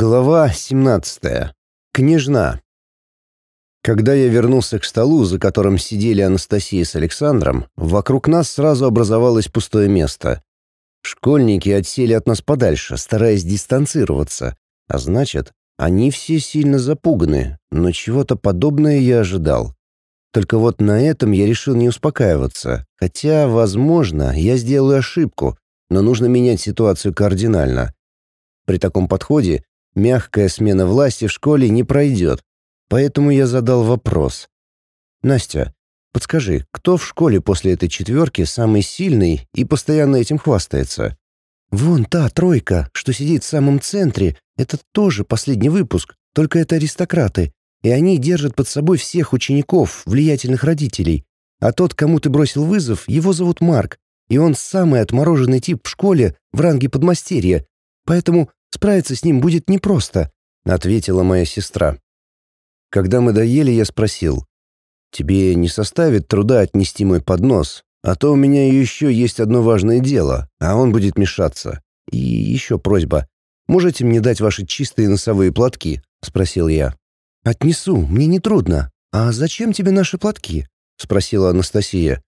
Глава 17. Княжна. Когда я вернулся к столу, за которым сидели Анастасия с Александром, вокруг нас сразу образовалось пустое место. Школьники отсели от нас подальше, стараясь дистанцироваться, а значит, они все сильно запуганы, но чего-то подобное я ожидал. Только вот на этом я решил не успокаиваться, хотя, возможно, я сделаю ошибку, но нужно менять ситуацию кардинально. При таком подходе мягкая смена власти в школе не пройдет. Поэтому я задал вопрос. «Настя, подскажи, кто в школе после этой четверки самый сильный и постоянно этим хвастается?» «Вон та тройка, что сидит в самом центре, это тоже последний выпуск, только это аристократы, и они держат под собой всех учеников, влиятельных родителей. А тот, кому ты бросил вызов, его зовут Марк, и он самый отмороженный тип в школе в ранге подмастерья, поэтому Справиться с ним будет непросто», — ответила моя сестра. Когда мы доели, я спросил. «Тебе не составит труда отнести мой поднос, а то у меня еще есть одно важное дело, а он будет мешаться. И еще просьба. Можете мне дать ваши чистые носовые платки?» — спросил я. «Отнесу, мне не трудно. А зачем тебе наши платки?» — спросила Анастасия.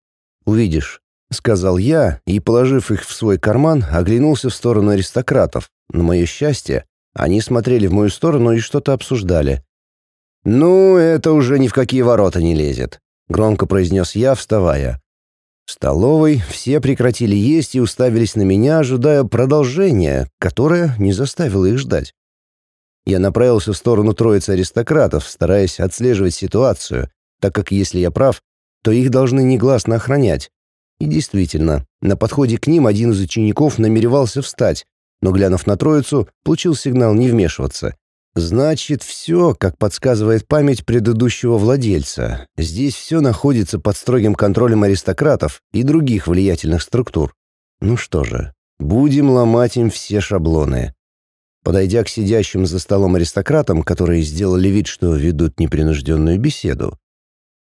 «Увидишь. — сказал я и, положив их в свой карман, оглянулся в сторону аристократов. На мое счастье, они смотрели в мою сторону и что-то обсуждали. «Ну, это уже ни в какие ворота не лезет», — громко произнес я, вставая. В столовой все прекратили есть и уставились на меня, ожидая продолжения, которое не заставило их ждать. Я направился в сторону троицы аристократов, стараясь отслеживать ситуацию, так как если я прав, то их должны негласно охранять, и действительно, на подходе к ним один из учеников намеревался встать, но, глянув на троицу, получил сигнал не вмешиваться. Значит, все, как подсказывает память предыдущего владельца. Здесь все находится под строгим контролем аристократов и других влиятельных структур. Ну что же, будем ломать им все шаблоны. Подойдя к сидящим за столом аристократам, которые сделали вид, что ведут непринужденную беседу.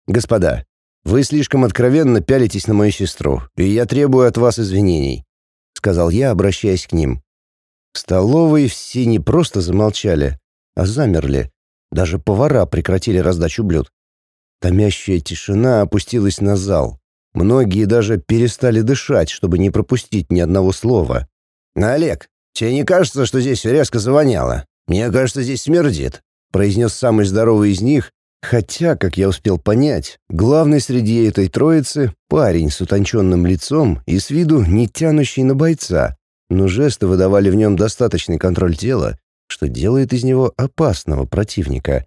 «Господа, вы слишком откровенно пялитесь на мою сестру, и я требую от вас извинений», — сказал я, обращаясь к ним. В столовой все не просто замолчали, а замерли. Даже повара прекратили раздачу блюд. Томящая тишина опустилась на зал. Многие даже перестали дышать, чтобы не пропустить ни одного слова. «Олег, тебе не кажется, что здесь резко завоняло? Мне кажется, здесь смердит», — произнес самый здоровый из них, Хотя, как я успел понять, главный среди этой троицы — парень с утонченным лицом и с виду не тянущий на бойца, но жесты выдавали в нем достаточный контроль тела, что делает из него опасного противника.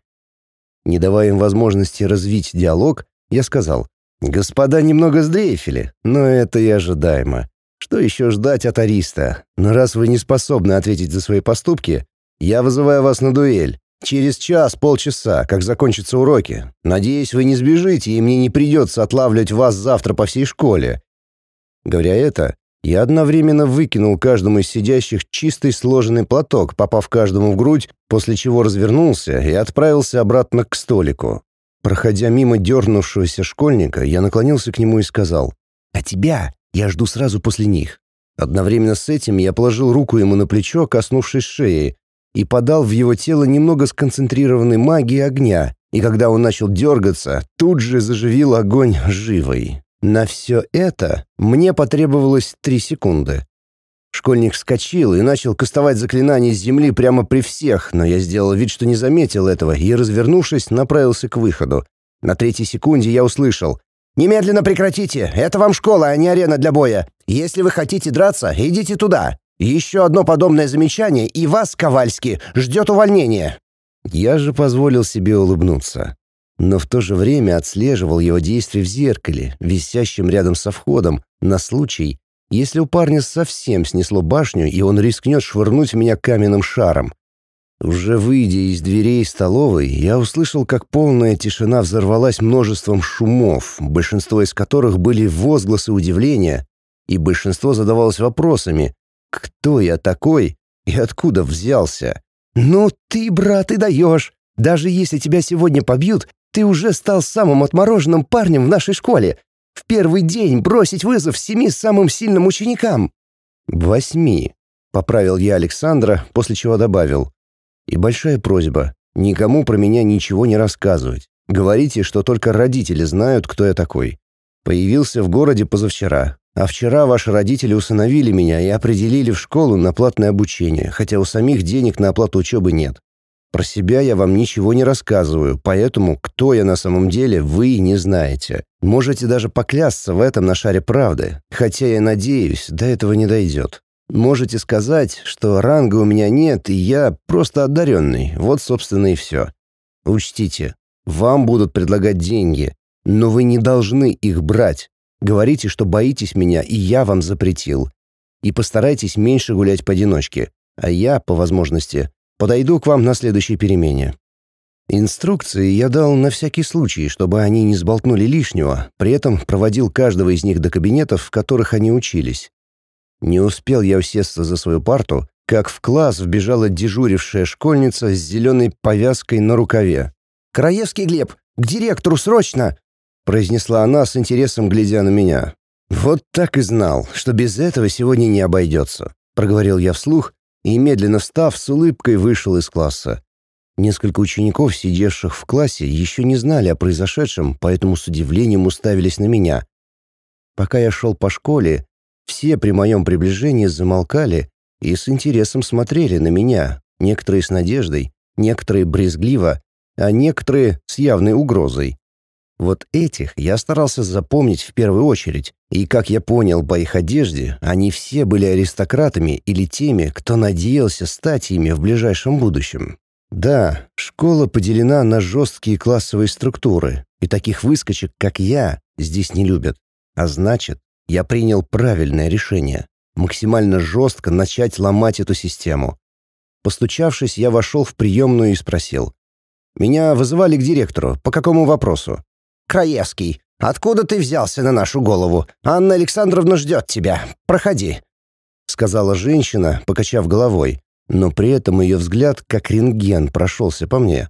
Не давая им возможности развить диалог, я сказал, «Господа немного сдрейфили, но это и ожидаемо. Что еще ждать от Ариста? Но раз вы не способны ответить за свои поступки, я вызываю вас на дуэль. Через час-полчаса, как закончатся уроки. Надеюсь, вы не сбежите, и мне не придется отлавливать вас завтра по всей школе». Говоря это, я одновременно выкинул каждому из сидящих чистый сложенный платок, попав каждому в грудь, после чего развернулся и отправился обратно к столику. Проходя мимо дернувшегося школьника, я наклонился к нему и сказал, «А тебя я жду сразу после них». Одновременно с этим я положил руку ему на плечо, коснувшись шеи, и подал в его тело немного сконцентрированной магии огня, и когда он начал дергаться, тут же заживил огонь живой. На все это мне потребовалось три секунды. Школьник вскочил и начал кастовать заклинание с земли прямо при всех, но я сделал вид, что не заметил этого, и, развернувшись, направился к выходу. На третьей секунде я услышал «Немедленно прекратите! Это вам школа, а не арена для боя! Если вы хотите драться, идите туда!» Еще одно подобное замечание, и вас, Ковальский, ждет увольнение». Я же позволил себе улыбнуться, но в то же время отслеживал его действия в зеркале, висящем рядом со входом, на случай, если у парня совсем снесло башню, и он рискнет швырнуть меня каменным шаром. Уже выйдя из дверей столовой, я услышал, как полная тишина взорвалась множеством шумов, большинство из которых были возгласы удивления, и большинство задавалось вопросами, кто я такой и откуда взялся? Ну ты, брат, и даешь. Даже если тебя сегодня побьют, ты уже стал самым отмороженным парнем в нашей школе. В первый день бросить вызов семи самым сильным ученикам. Восьми, поправил я Александра, после чего добавил. И большая просьба — никому про меня ничего не рассказывать. Говорите, что только родители знают, кто я такой. Появился в городе позавчера, а вчера ваши родители усыновили меня и определили в школу на платное обучение, хотя у самих денег на оплату учебы нет. Про себя я вам ничего не рассказываю, поэтому кто я на самом деле, вы не знаете. Можете даже поклясться в этом на шаре правды, хотя я надеюсь, до этого не дойдет. Можете сказать, что ранга у меня нет, и я просто одаренный, вот, собственно, и все. Учтите, вам будут предлагать деньги, но вы не должны их брать. Говорите, что боитесь меня, и я вам запретил. И постарайтесь меньше гулять поодиночке, а я, по возможности, Подойду к вам на следующей перемене. Инструкции я дал на всякий случай, чтобы они не сболтнули лишнего, при этом проводил каждого из них до кабинетов, в которых они учились. Не успел я усесться за свою парту, как в класс вбежала дежурившая школьница с зеленой повязкой на рукаве. «Краевский Глеб, к директору срочно!» произнесла она с интересом, глядя на меня. «Вот так и знал, что без этого сегодня не обойдется», проговорил я вслух и, медленно встав, с улыбкой вышел из класса. Несколько учеников, сидевших в классе, еще не знали о произошедшем, поэтому с удивлением уставились на меня. Пока я шел по школе, все при моем приближении замолкали и с интересом смотрели на меня, некоторые с надеждой, некоторые брезгливо, а некоторые с явной угрозой. Вот этих я старался запомнить в первую очередь, и, как я понял по их одежде, они все были аристократами или теми, кто надеялся стать ими в ближайшем будущем. Да, школа поделена на жесткие классовые структуры, и таких выскочек, как я, здесь не любят. А значит, я принял правильное решение — максимально жестко начать ломать эту систему. Постучавшись, я вошел в приемную и спросил. «Меня вызывали к директору. По какому вопросу?» Краевский, откуда ты взялся на нашу голову? Анна Александровна ждет тебя. Проходи», — сказала женщина, покачав головой, но при этом ее взгляд, как рентген, прошелся по мне.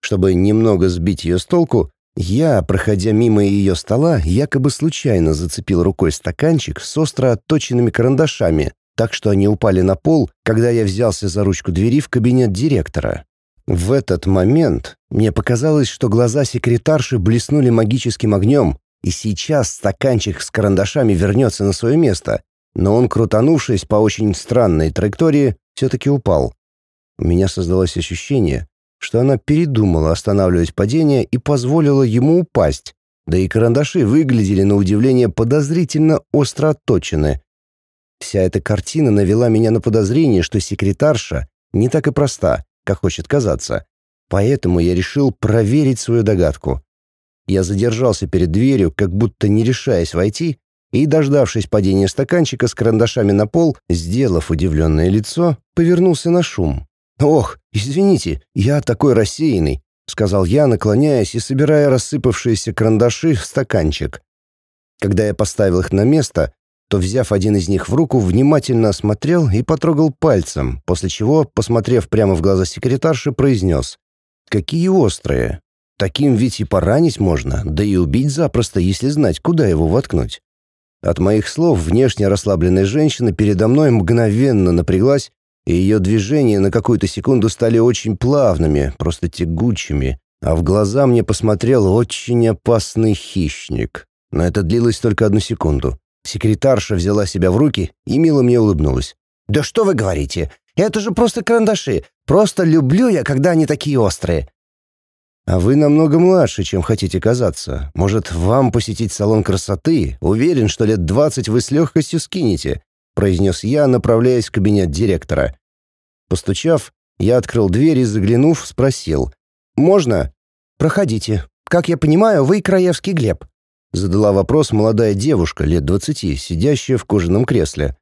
Чтобы немного сбить ее с толку, я, проходя мимо ее стола, якобы случайно зацепил рукой стаканчик с остро отточенными карандашами, так что они упали на пол, когда я взялся за ручку двери в кабинет директора. В этот момент мне показалось, что глаза секретарши блеснули магическим огнем, и сейчас стаканчик с карандашами вернется на свое место, но он, крутанувшись по очень странной траектории, все-таки упал. У меня создалось ощущение, что она передумала останавливать падение и позволила ему упасть, да и карандаши выглядели на удивление подозрительно остро отточены. Вся эта картина навела меня на подозрение, что секретарша не так и проста — как хочет казаться. Поэтому я решил проверить свою догадку. Я задержался перед дверью, как будто не решаясь войти, и, дождавшись падения стаканчика с карандашами на пол, сделав удивленное лицо, повернулся на шум. «Ох, извините, я такой рассеянный», — сказал я, наклоняясь и собирая рассыпавшиеся карандаши в стаканчик. Когда я поставил их на место, то, взяв один из них в руку, внимательно осмотрел и потрогал пальцем, после чего, посмотрев прямо в глаза секретарши, произнес «Какие острые! Таким ведь и поранить можно, да и убить запросто, если знать, куда его воткнуть». От моих слов внешне расслабленная женщина передо мной мгновенно напряглась, и ее движения на какую-то секунду стали очень плавными, просто тягучими, а в глаза мне посмотрел очень опасный хищник. Но это длилось только одну секунду. Секретарша взяла себя в руки и мило мне улыбнулась. «Да что вы говорите? Это же просто карандаши. Просто люблю я, когда они такие острые». «А вы намного младше, чем хотите казаться. Может, вам посетить салон красоты? Уверен, что лет двадцать вы с легкостью скинете», произнес я, направляясь в кабинет директора. Постучав, я открыл дверь и, заглянув, спросил. «Можно?» «Проходите. Как я понимаю, вы Краевский Глеб». Задала вопрос молодая девушка лет двадцати, сидящая в кожаном кресле.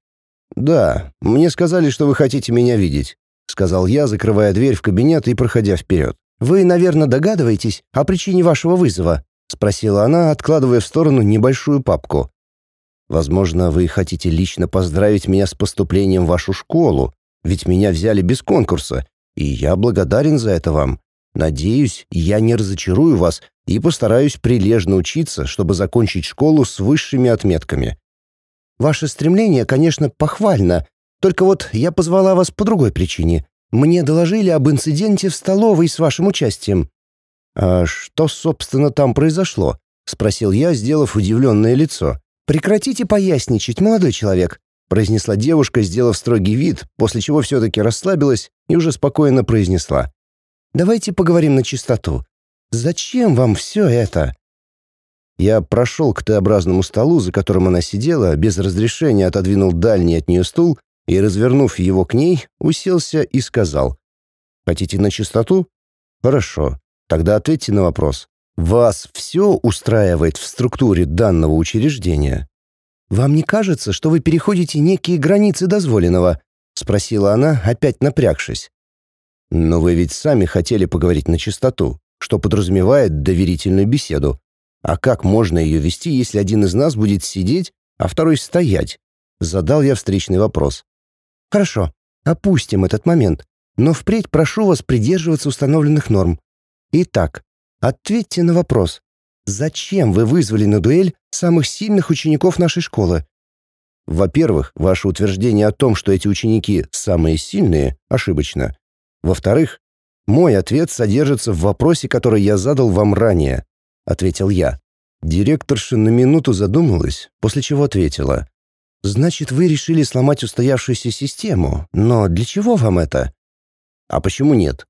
«Да, мне сказали, что вы хотите меня видеть», — сказал я, закрывая дверь в кабинет и проходя вперед. «Вы, наверное, догадываетесь о причине вашего вызова?» — спросила она, откладывая в сторону небольшую папку. «Возможно, вы хотите лично поздравить меня с поступлением в вашу школу, ведь меня взяли без конкурса, и я благодарен за это вам. Надеюсь, я не разочарую вас и постараюсь прилежно учиться, чтобы закончить школу с высшими отметками. Ваше стремление, конечно, похвально, только вот я позвала вас по другой причине. Мне доложили об инциденте в столовой с вашим участием». «А что, собственно, там произошло?» — спросил я, сделав удивленное лицо. «Прекратите поясничать, молодой человек», — произнесла девушка, сделав строгий вид, после чего все-таки расслабилась и уже спокойно произнесла. «Давайте поговорим на чистоту. Зачем вам все это?» Я прошел к Т-образному столу, за которым она сидела, без разрешения отодвинул дальний от нее стул и, развернув его к ней, уселся и сказал. «Хотите на чистоту? Хорошо. Тогда ответьте на вопрос. Вас все устраивает в структуре данного учреждения?» «Вам не кажется, что вы переходите некие границы дозволенного?» — спросила она, опять напрягшись. «Но вы ведь сами хотели поговорить на чистоту, что подразумевает доверительную беседу. А как можно ее вести, если один из нас будет сидеть, а второй стоять? Задал я встречный вопрос. Хорошо, опустим этот момент, но впредь прошу вас придерживаться установленных норм. Итак, ответьте на вопрос. Зачем вы вызвали на дуэль самых сильных учеников нашей школы? Во-первых, ваше утверждение о том, что эти ученики самые сильные, ошибочно. Во-вторых, мой ответ содержится в вопросе, который я задал вам ранее. — ответил я. Директорша на минуту задумалась, после чего ответила. «Значит, вы решили сломать устоявшуюся систему, но для чего вам это?» «А почему нет?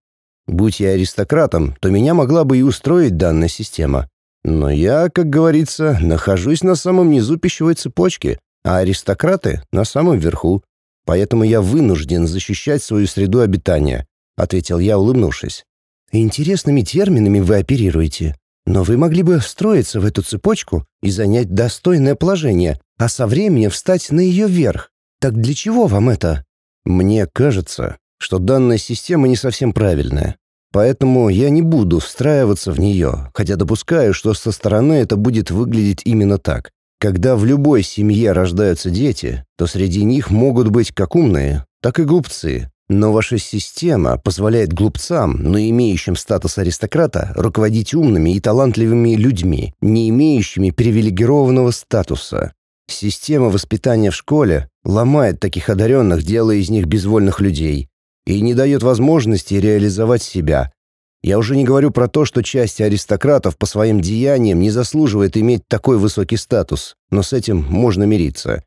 Будь я аристократом, то меня могла бы и устроить данная система. Но я, как говорится, нахожусь на самом низу пищевой цепочки, а аристократы — на самом верху. Поэтому я вынужден защищать свою среду обитания», — ответил я, улыбнувшись. «Интересными терминами вы оперируете. Но вы могли бы встроиться в эту цепочку и занять достойное положение, а со временем встать на ее верх. Так для чего вам это? Мне кажется, что данная система не совсем правильная. Поэтому я не буду встраиваться в нее, хотя допускаю, что со стороны это будет выглядеть именно так. Когда в любой семье рождаются дети, то среди них могут быть как умные, так и глупцы, но ваша система позволяет глупцам, но имеющим статус аристократа, руководить умными и талантливыми людьми, не имеющими привилегированного статуса. Система воспитания в школе ломает таких одаренных, делая из них безвольных людей, и не дает возможности реализовать себя. Я уже не говорю про то, что часть аристократов по своим деяниям не заслуживает иметь такой высокий статус, но с этим можно мириться.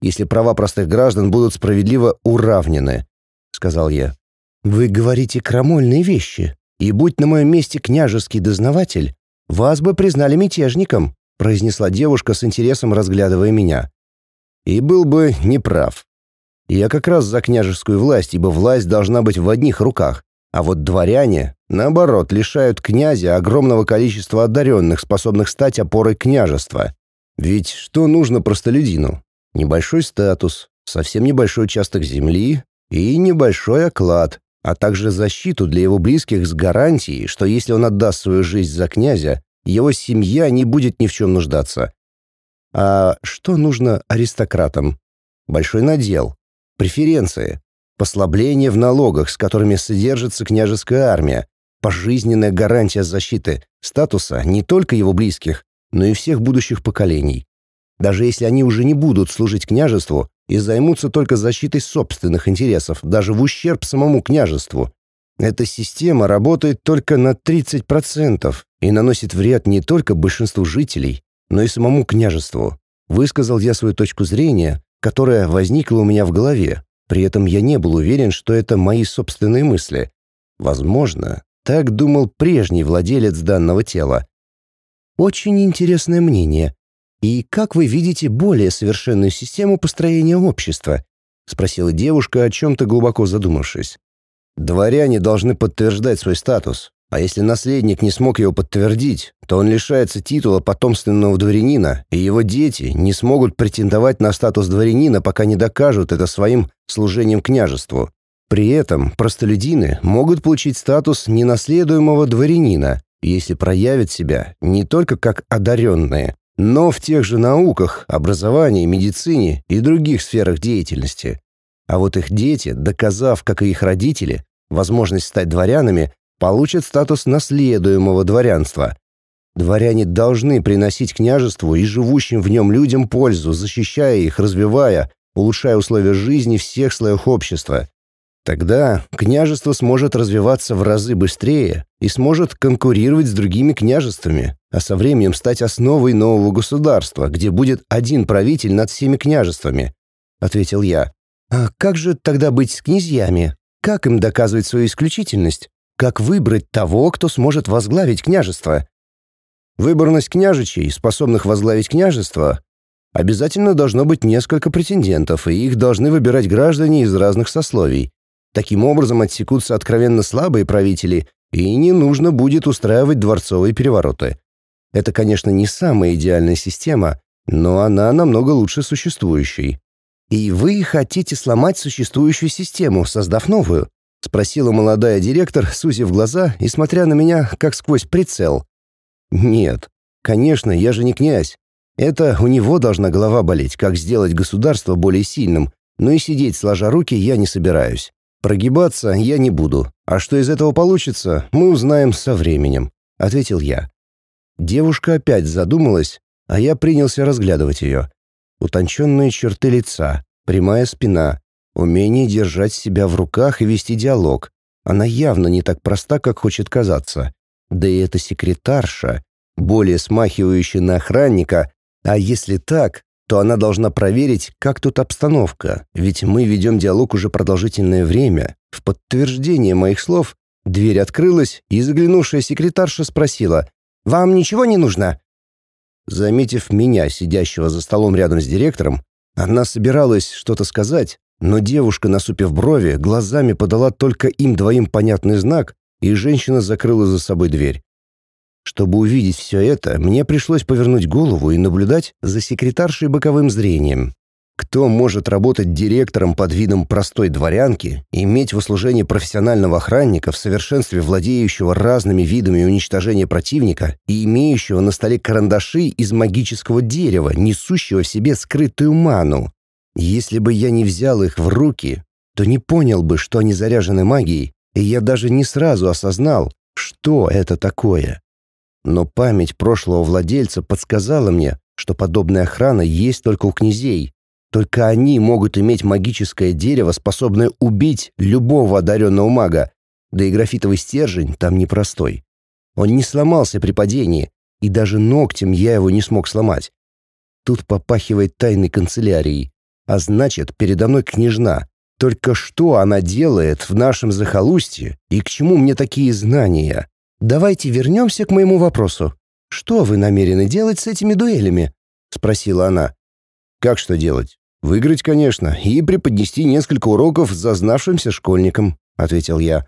Если права простых граждан будут справедливо уравнены – сказал я. «Вы говорите крамольные вещи, и будь на моем месте княжеский дознаватель, вас бы признали мятежником», произнесла девушка с интересом, разглядывая меня. «И был бы неправ. Я как раз за княжескую власть, ибо власть должна быть в одних руках, а вот дворяне, наоборот, лишают князя огромного количества одаренных, способных стать опорой княжества. Ведь что нужно простолюдину? Небольшой статус, совсем небольшой участок земли, и небольшой оклад, а также защиту для его близких с гарантией, что если он отдаст свою жизнь за князя, его семья не будет ни в чем нуждаться. А что нужно аристократам? Большой надел, преференции, послабление в налогах, с которыми содержится княжеская армия, пожизненная гарантия защиты, статуса не только его близких, но и всех будущих поколений. Даже если они уже не будут служить княжеству, и займутся только защитой собственных интересов, даже в ущерб самому княжеству. Эта система работает только на 30% и наносит вред не только большинству жителей, но и самому княжеству. Высказал я свою точку зрения, которая возникла у меня в голове. При этом я не был уверен, что это мои собственные мысли. Возможно, так думал прежний владелец данного тела. Очень интересное мнение, «И как вы видите более совершенную систему построения общества?» — спросила девушка, о чем-то глубоко задумавшись. «Дворяне должны подтверждать свой статус, а если наследник не смог его подтвердить, то он лишается титула потомственного дворянина, и его дети не смогут претендовать на статус дворянина, пока не докажут это своим служением княжеству. При этом простолюдины могут получить статус ненаследуемого дворянина, если проявят себя не только как одаренные, но в тех же науках, образовании, медицине и других сферах деятельности. А вот их дети, доказав, как и их родители, возможность стать дворянами, получат статус наследуемого дворянства. Дворяне должны приносить княжеству и живущим в нем людям пользу, защищая их, развивая, улучшая условия жизни всех слоев общества. Тогда княжество сможет развиваться в разы быстрее и сможет конкурировать с другими княжествами, а со временем стать основой нового государства, где будет один правитель над всеми княжествами», — ответил я. «А как же тогда быть с князьями? Как им доказывать свою исключительность? Как выбрать того, кто сможет возглавить княжество?» Выборность княжичей, способных возглавить княжество, обязательно должно быть несколько претендентов, и их должны выбирать граждане из разных сословий. Таким образом отсекутся откровенно слабые правители, и не нужно будет устраивать дворцовые перевороты. Это, конечно, не самая идеальная система, но она намного лучше существующей. «И вы хотите сломать существующую систему, создав новую?» — спросила молодая директор, сузив глаза и смотря на меня, как сквозь прицел. «Нет, конечно, я же не князь. Это у него должна голова болеть, как сделать государство более сильным, но и сидеть сложа руки я не собираюсь. Прогибаться я не буду, а что из этого получится, мы узнаем со временем», — ответил я. Девушка опять задумалась, а я принялся разглядывать ее. Утонченные черты лица, прямая спина, умение держать себя в руках и вести диалог. Она явно не так проста, как хочет казаться. Да и эта секретарша, более смахивающая на охранника, а если так, то она должна проверить, как тут обстановка, ведь мы ведем диалог уже продолжительное время. В подтверждение моих слов дверь открылась, и заглянувшая секретарша спросила «Вам ничего не нужно?» Заметив меня, сидящего за столом рядом с директором, она собиралась что-то сказать, но девушка, насупив брови, глазами подала только им двоим понятный знак, и женщина закрыла за собой дверь. Чтобы увидеть все это, мне пришлось повернуть голову и наблюдать за секретаршей боковым зрением. Кто может работать директором под видом простой дворянки, иметь в услужении профессионального охранника в совершенстве владеющего разными видами уничтожения противника и имеющего на столе карандаши из магического дерева, несущего в себе скрытую ману? Если бы я не взял их в руки, то не понял бы, что они заряжены магией, и я даже не сразу осознал, что это такое. Но память прошлого владельца подсказала мне, что подобная охрана есть только у князей. Только они могут иметь магическое дерево, способное убить любого одаренного мага. Да и графитовый стержень там непростой. Он не сломался при падении, и даже ногтем я его не смог сломать. Тут попахивает тайной канцелярией. А значит, передо мной княжна. Только что она делает в нашем захолустье и к чему мне такие знания? «Давайте вернемся к моему вопросу. Что вы намерены делать с этими дуэлями?» — спросила она. «Как что делать? Выиграть, конечно, и преподнести несколько уроков зазнавшимся школьникам», — ответил я.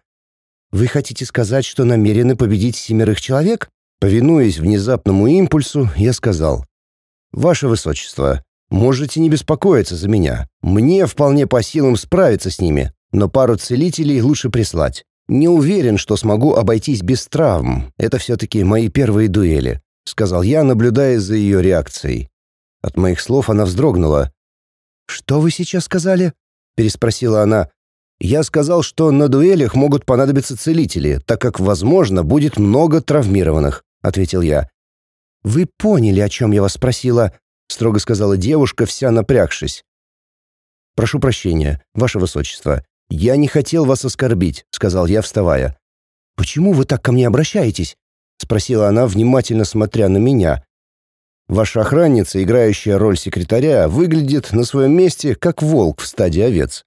«Вы хотите сказать, что намерены победить семерых человек?» Повинуясь внезапному импульсу, я сказал. «Ваше Высочество, можете не беспокоиться за меня. Мне вполне по силам справиться с ними, но пару целителей лучше прислать. «Не уверен, что смогу обойтись без травм. Это все-таки мои первые дуэли», — сказал я, наблюдая за ее реакцией. От моих слов она вздрогнула. «Что вы сейчас сказали?» — переспросила она. «Я сказал, что на дуэлях могут понадобиться целители, так как, возможно, будет много травмированных», — ответил я. «Вы поняли, о чем я вас спросила?» — строго сказала девушка, вся напрягшись. «Прошу прощения, ваше высочество. «Я не хотел вас оскорбить», — сказал я, вставая. «Почему вы так ко мне обращаетесь?» — спросила она, внимательно смотря на меня. «Ваша охранница, играющая роль секретаря, выглядит на своем месте, как волк в стаде овец.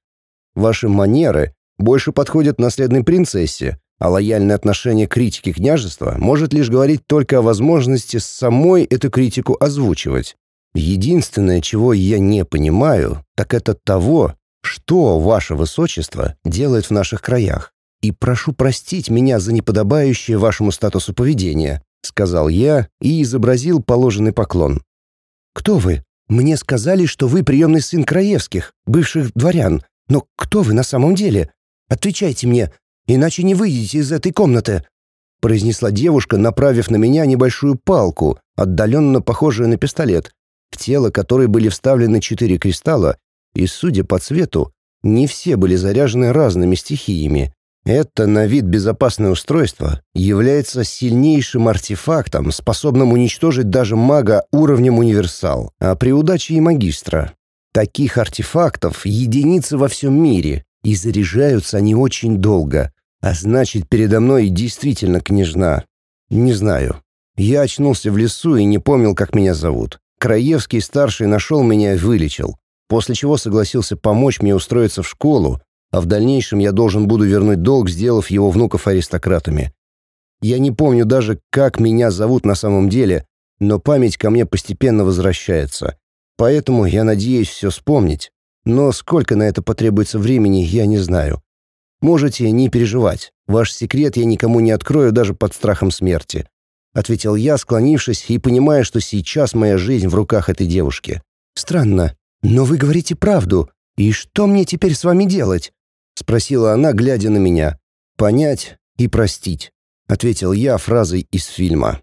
Ваши манеры больше подходят наследной принцессе, а лояльное отношение к критике княжества может лишь говорить только о возможности самой эту критику озвучивать. Единственное, чего я не понимаю, так это того, что ваше высочество делает в наших краях. И прошу простить меня за неподобающее вашему статусу поведения», сказал я и изобразил положенный поклон. «Кто вы? Мне сказали, что вы приемный сын Краевских, бывших дворян. Но кто вы на самом деле? Отвечайте мне, иначе не выйдете из этой комнаты», произнесла девушка, направив на меня небольшую палку, отдаленно похожую на пистолет, в тело которой были вставлены четыре кристалла и, судя по цвету, не все были заряжены разными стихиями. Это на вид безопасное устройство является сильнейшим артефактом, способным уничтожить даже мага уровнем универсал, а при удаче и магистра. Таких артефактов единицы во всем мире, И заряжаются они очень долго. А значит, передо мной действительно княжна. Не знаю. Я очнулся в лесу и не помнил, как меня зовут. Краевский старший нашел меня и вылечил, после чего согласился помочь мне устроиться в школу, а в дальнейшем я должен буду вернуть долг, сделав его внуков аристократами. Я не помню даже, как меня зовут на самом деле, но память ко мне постепенно возвращается. Поэтому я надеюсь все вспомнить. Но сколько на это потребуется времени, я не знаю. Можете не переживать. Ваш секрет я никому не открою даже под страхом смерти. Ответил я, склонившись и понимая, что сейчас моя жизнь в руках этой девушки. Странно, но вы говорите правду. И что мне теперь с вами делать? Спросила она, глядя на меня. Понять и простить. Ответил я фразой из фильма.